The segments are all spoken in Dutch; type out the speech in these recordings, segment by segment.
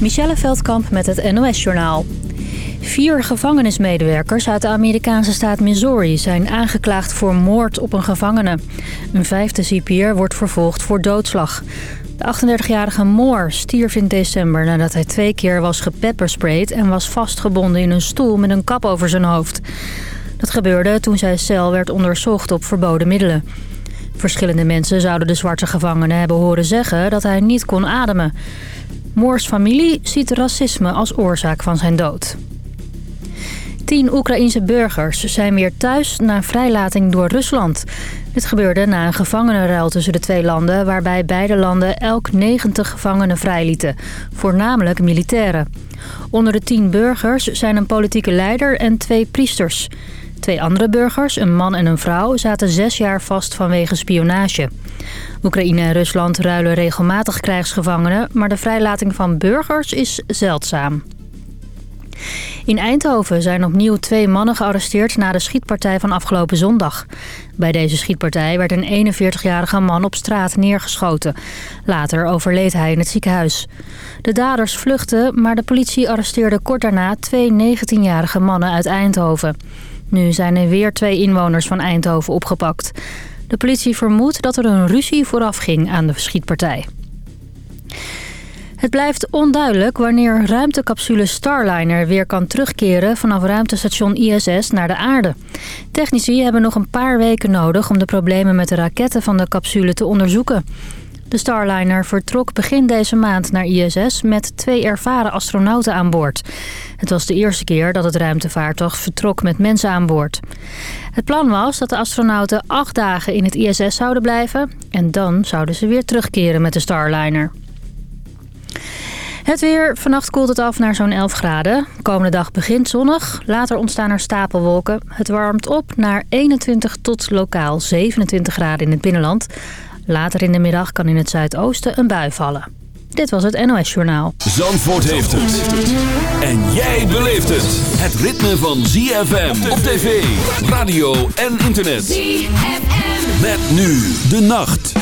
Michelle Veldkamp met het NOS-journaal. Vier gevangenismedewerkers uit de Amerikaanse staat Missouri... zijn aangeklaagd voor moord op een gevangene. Een vijfde cipier wordt vervolgd voor doodslag. De 38-jarige Moore stierf in december nadat hij twee keer was gepeppersprayed... en was vastgebonden in een stoel met een kap over zijn hoofd. Dat gebeurde toen zijn cel werd onderzocht op verboden middelen. Verschillende mensen zouden de zwarte gevangene hebben horen zeggen dat hij niet kon ademen. Moors familie ziet racisme als oorzaak van zijn dood. Tien Oekraïense burgers zijn weer thuis na vrijlating door Rusland. Dit gebeurde na een gevangenenruil tussen de twee landen... waarbij beide landen elk 90 gevangenen vrijlieten. Voornamelijk militairen. Onder de tien burgers zijn een politieke leider en twee priesters. Twee andere burgers, een man en een vrouw, zaten zes jaar vast vanwege spionage. Oekraïne en Rusland ruilen regelmatig krijgsgevangenen... maar de vrijlating van burgers is zeldzaam. In Eindhoven zijn opnieuw twee mannen gearresteerd na de schietpartij van afgelopen zondag. Bij deze schietpartij werd een 41-jarige man op straat neergeschoten. Later overleed hij in het ziekenhuis. De daders vluchtten, maar de politie arresteerde kort daarna twee 19-jarige mannen uit Eindhoven. Nu zijn er weer twee inwoners van Eindhoven opgepakt. De politie vermoedt dat er een ruzie vooraf ging aan de schietpartij. Het blijft onduidelijk wanneer ruimtecapsule Starliner weer kan terugkeren vanaf ruimtestation ISS naar de aarde. Technici hebben nog een paar weken nodig om de problemen met de raketten van de capsule te onderzoeken. De Starliner vertrok begin deze maand naar ISS met twee ervaren astronauten aan boord. Het was de eerste keer dat het ruimtevaartuig vertrok met mensen aan boord. Het plan was dat de astronauten acht dagen in het ISS zouden blijven... en dan zouden ze weer terugkeren met de Starliner. Het weer. Vannacht koelt het af naar zo'n 11 graden. Komende dag begint zonnig. Later ontstaan er stapelwolken. Het warmt op naar 21 tot lokaal 27 graden in het binnenland. Later in de middag kan in het zuidoosten een bui vallen. Dit was het NOS Journaal. Zandvoort heeft het. En jij beleeft het. Het ritme van ZFM op tv, radio en internet. ZFM. Met nu de nacht.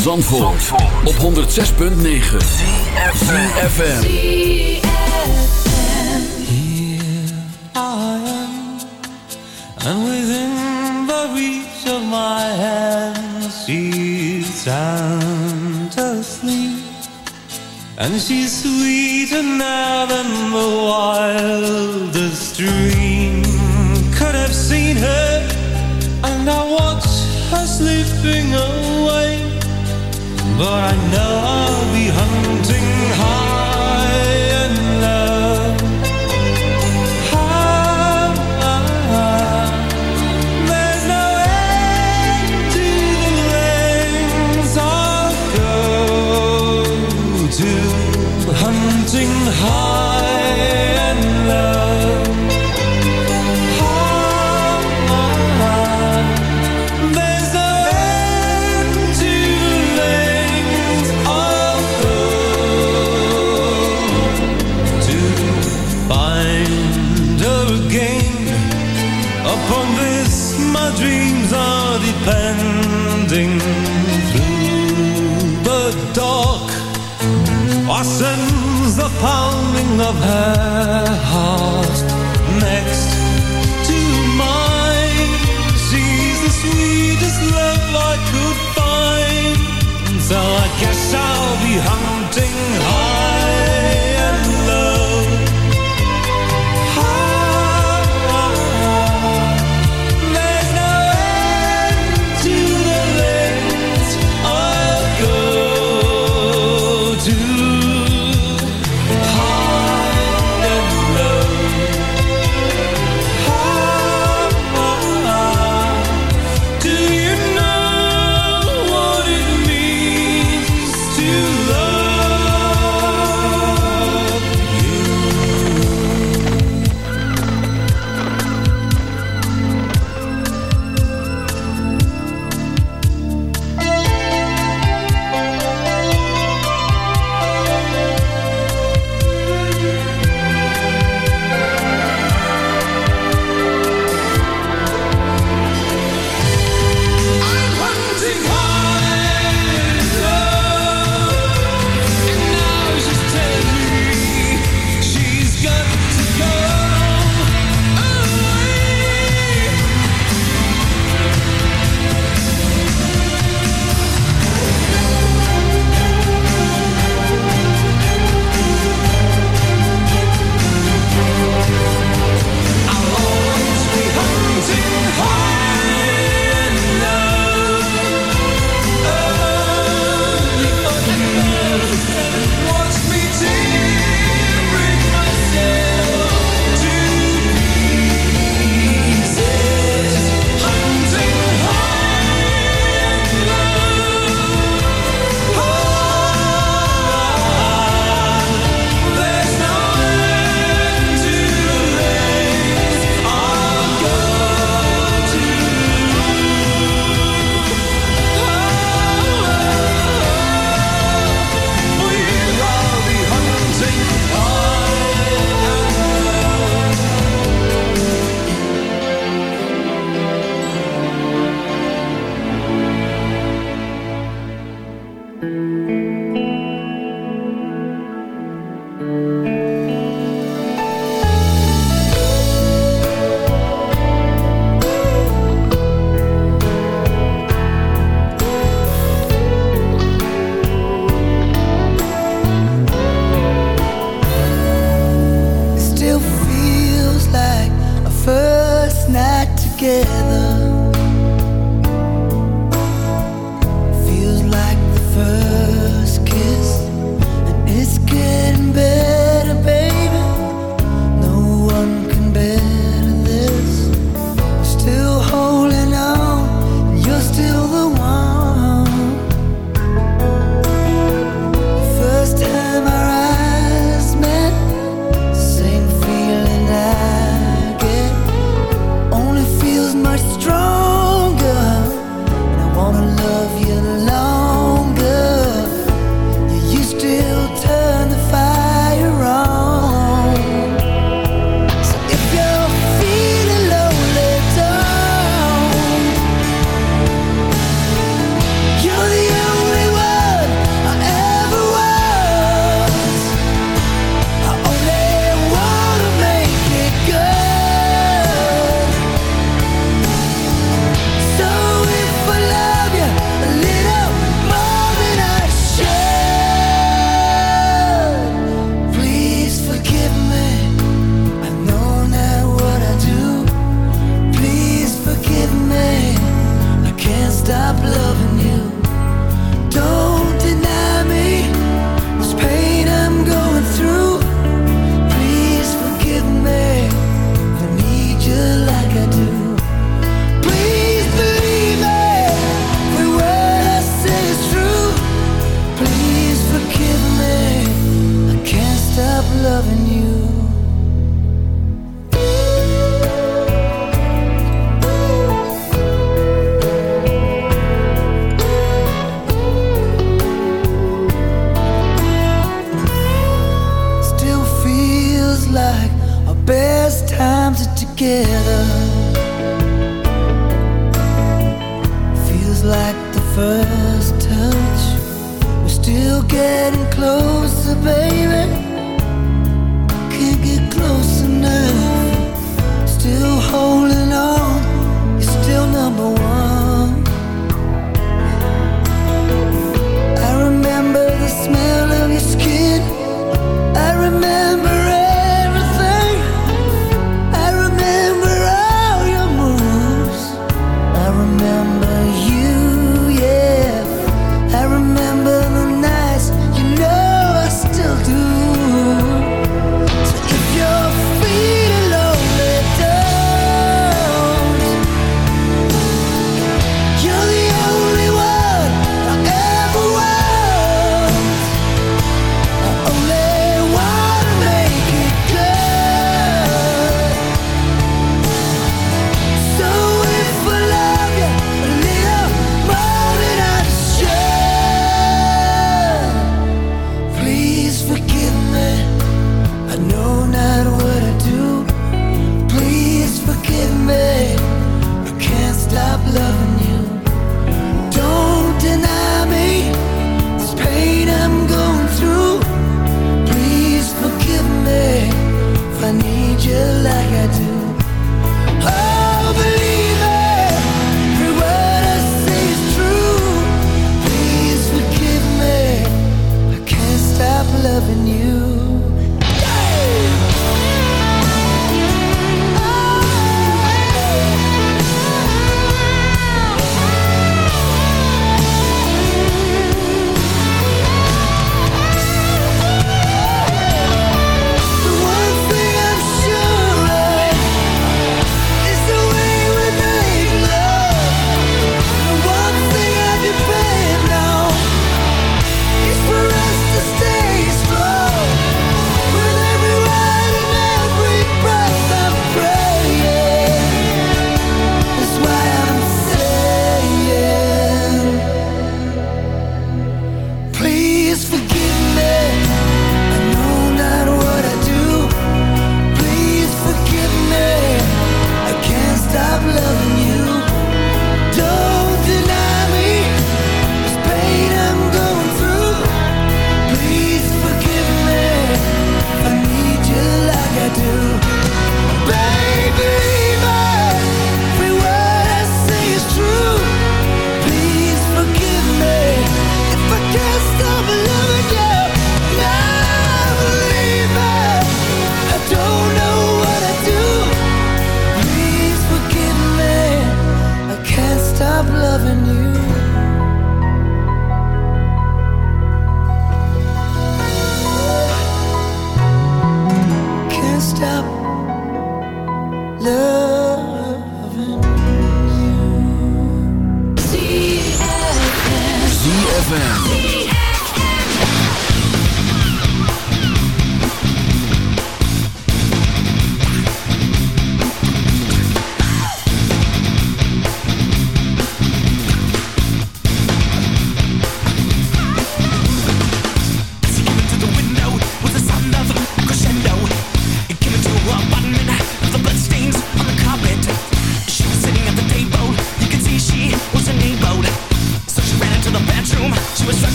Zandvoort, op 106.9 FM Here I am. And within the reach of my hand she sounds asleep. And she's sweeter now than the wildest dream. Could have seen her And I watch her sleeping away but I know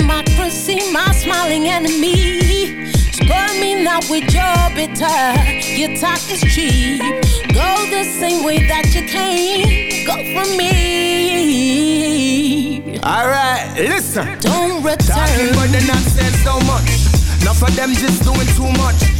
democracy, my smiling enemy. Spur me not with your bitter, your talk is cheap. Go the same way that you came, go for me. Alright, listen. Don't return. Talking about the nonsense so much. Enough of them just doing too much.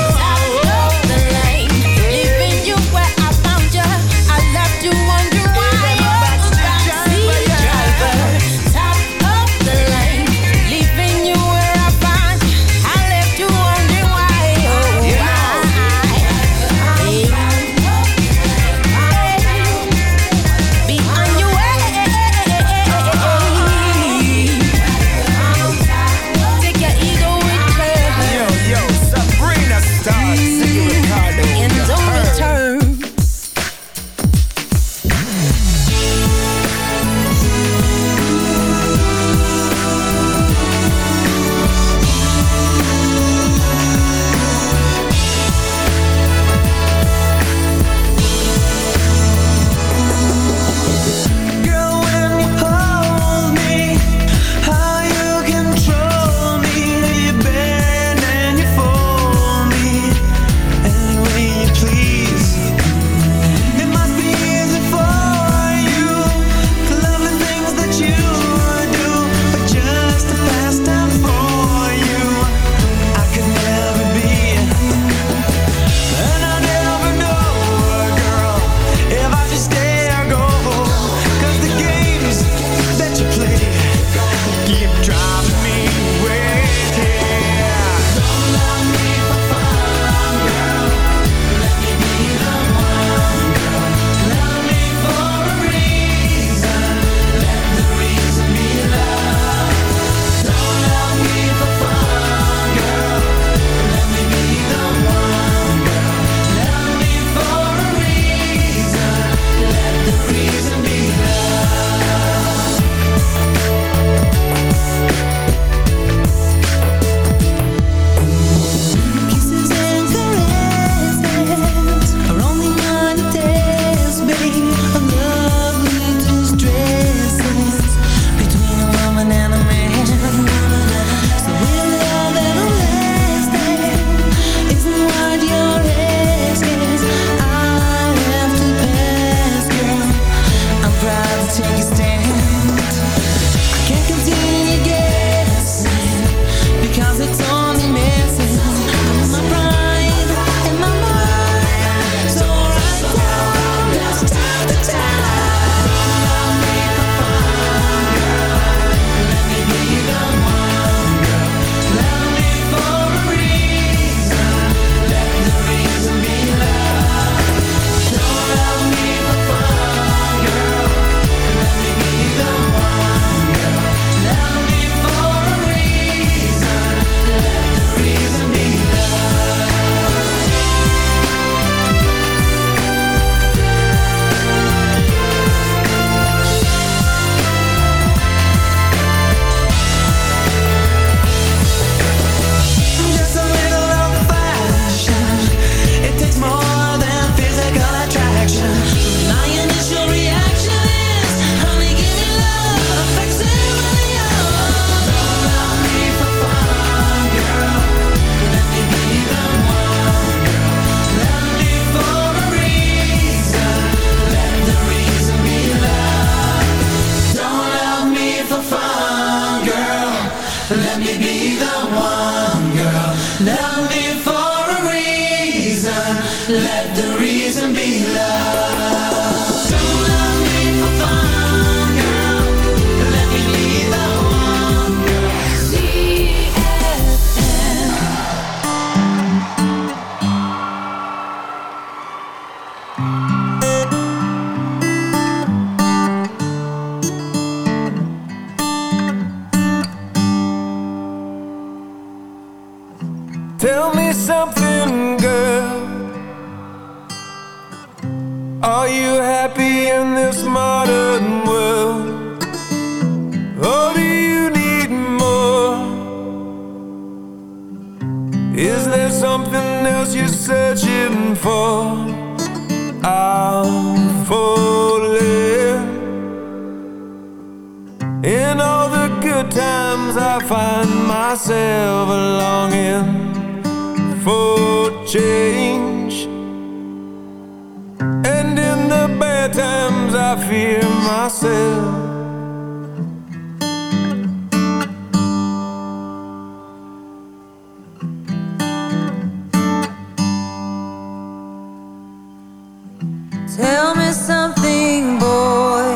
Tell me something, boy.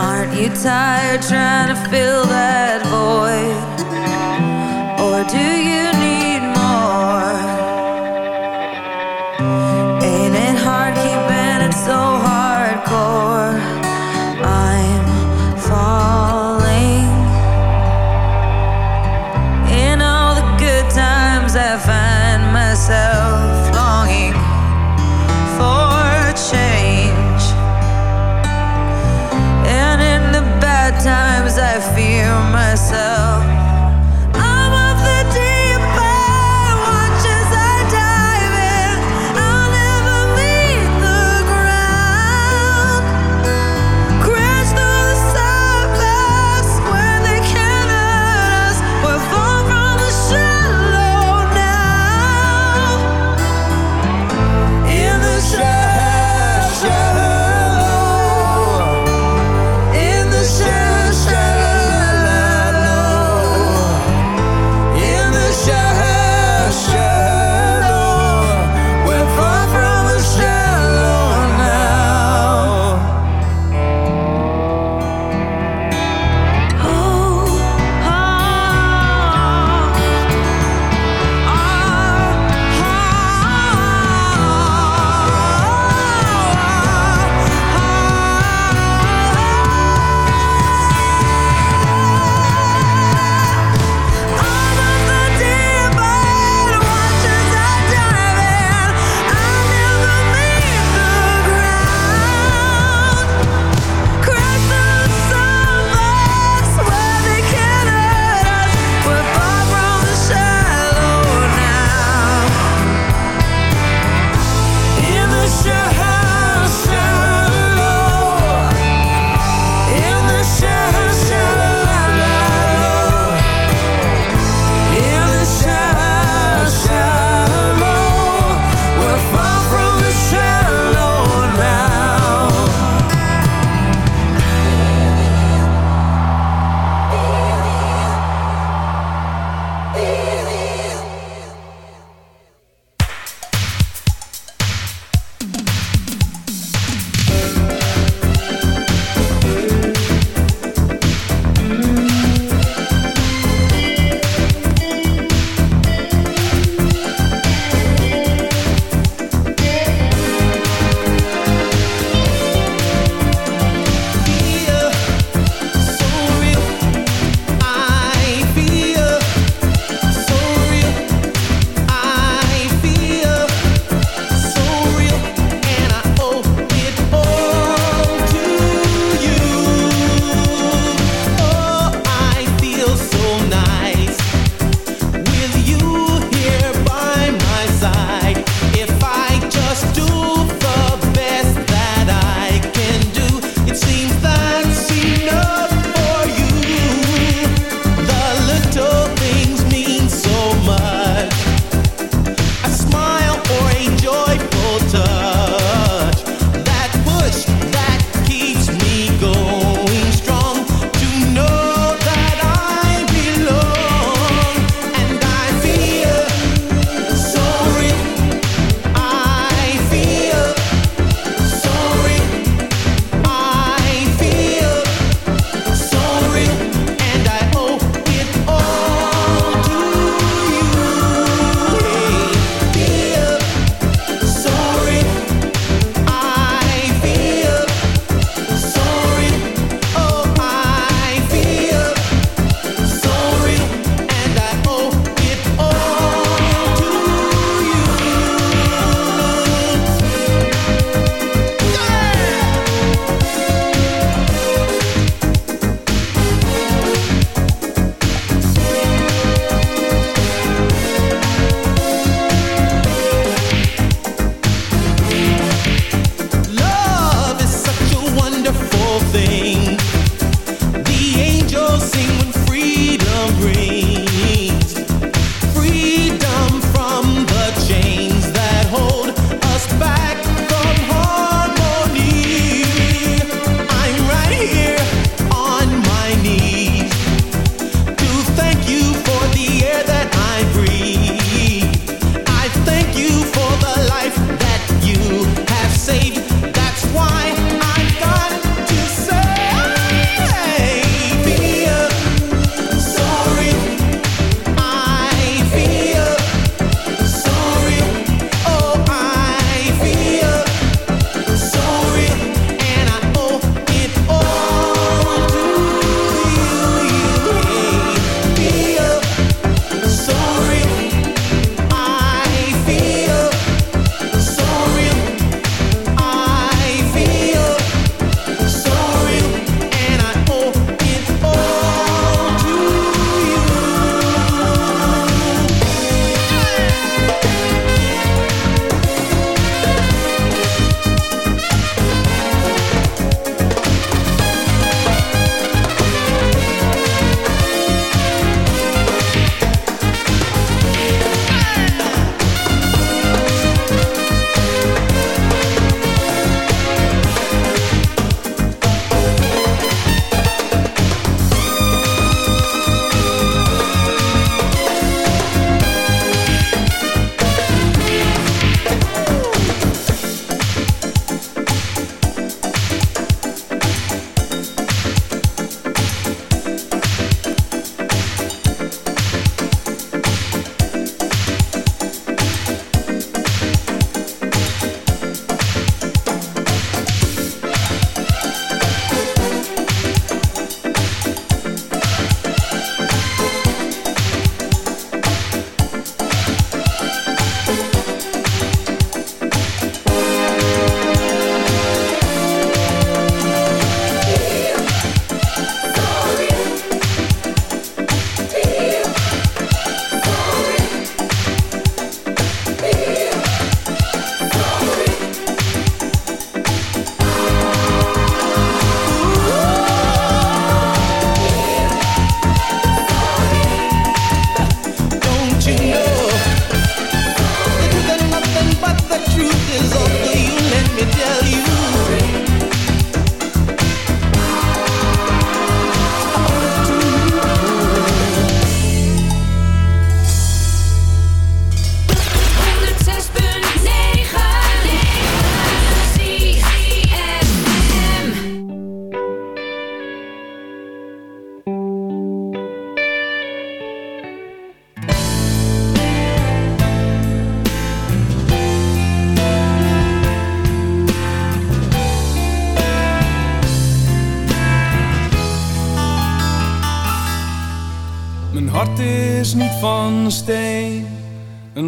Aren't you tired trying to fill that?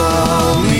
mommy